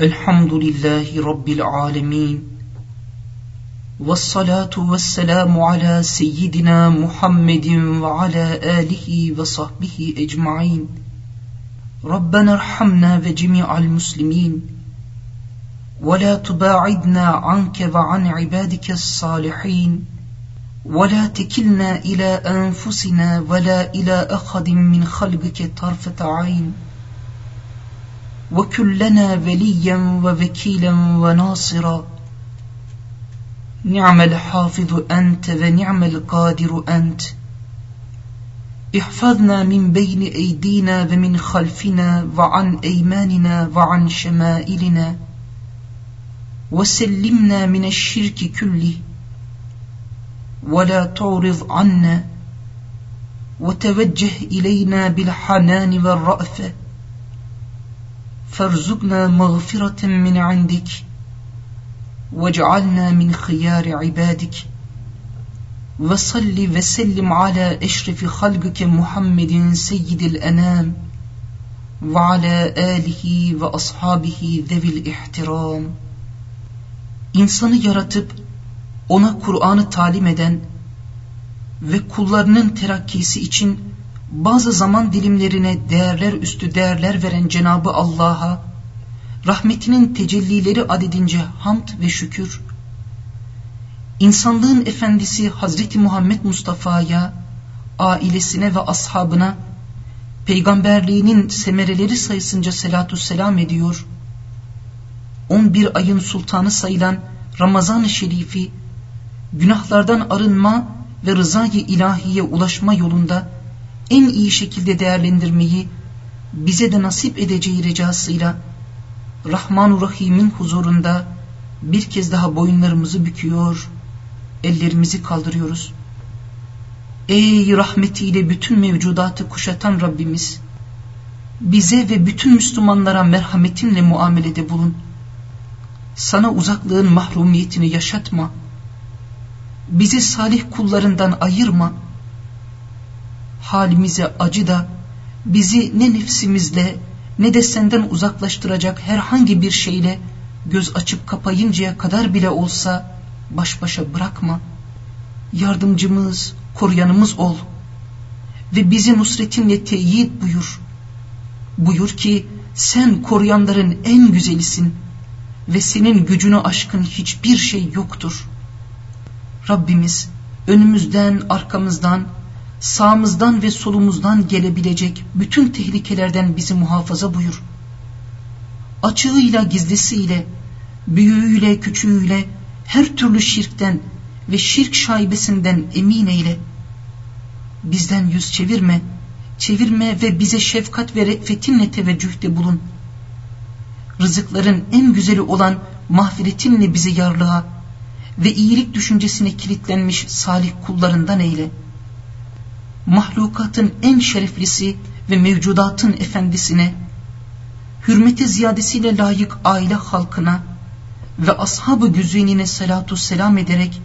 الحمد لله رب العالمين والصلاة والسلام على سيدنا محمد وعلى آله وصحبه أجمعين. ربنا ارحمنا وجميع المسلمين ولا تباعدنا عنك وعن عبادك الصالحين ولا تكلنا إلى أنفسنا ولا إلى أحد من خلقك طرفة عين. وكلنا وليا ووكيلا وناصرا. نعم الحافظ أنت ونعم القادر أنت. احفظنا من بين أيدينا ومن خلفنا وعن أيماننا وعن شمائلنا. وسلمنا من الشرك كله. ولا تعرض عنا. وتوجه إلينا بالحنان والرأفة. فارزقنا مغفرة من عندك واجعلنا من خيار عبادك وصل وسلم على أشرف خلقك محمد سيد الأنام وعلى آله وأصحابه ذوي الاحترام İnsanı yaratıp ona Kur'an'ı talim eden ve kullarının terakkisi için bazı zaman dilimlerine değerler üstü değerler veren Cenabı Allah'a rahmetinin tecellileri adedince hamd ve şükür. İnsanlığın efendisi Hazreti Muhammed Mustafa'ya ailesine ve ashabına peygamberliğinin semereleri sayısınca selatü selam ediyor. 11 ayın sultanı sayılan Ramazan-ı Şerifi günahlardan arınma ve rızayı ilahiye ulaşma yolunda en iyi şekilde değerlendirmeyi bize de nasip edeceği ricasıyla Rahman Rahim'in huzurunda bir kez daha boyunlarımızı büküyor, ellerimizi kaldırıyoruz. Ey rahmetiyle bütün mevcudatı kuşatan Rabbimiz, bize ve bütün Müslümanlara merhametinle muamelede bulun. Sana uzaklığın mahrumiyetini yaşatma. Bizi salih kullarından ayırma halimize acı da bizi ne nefsimizle ne de senden uzaklaştıracak herhangi bir şeyle göz açıp kapayıncaya kadar bile olsa baş başa bırakma. Yardımcımız, koruyanımız ol ve bizi nusretinle teyit buyur. Buyur ki sen koruyanların en güzelisin ve senin gücünü aşkın hiçbir şey yoktur. Rabbimiz önümüzden, arkamızdan, sağımızdan ve solumuzdan gelebilecek bütün tehlikelerden bizi muhafaza buyur. Açığıyla gizlisiyle, büyüğüyle küçüğüyle her türlü şirkten ve şirk şaibesinden emin eyle. Bizden yüz çevirme, çevirme ve bize şefkat ve re'fetinle teveccühte bulun. Rızıkların en güzeli olan mahfiretinle bizi yarlığa ve iyilik düşüncesine kilitlenmiş salih kullarından eyle.'' Mahlukatın en şereflisi ve mevcudatın efendisine, hürmeti ziyadesiyle layık aile halkına ve ashab-ı güzünine salatu selam ederek,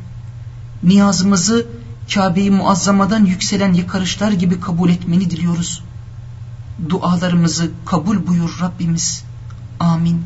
niyazımızı Kabe-i Muazzama'dan yükselen yakarışlar gibi kabul etmeni diliyoruz. Dualarımızı kabul buyur Rabbimiz. Amin.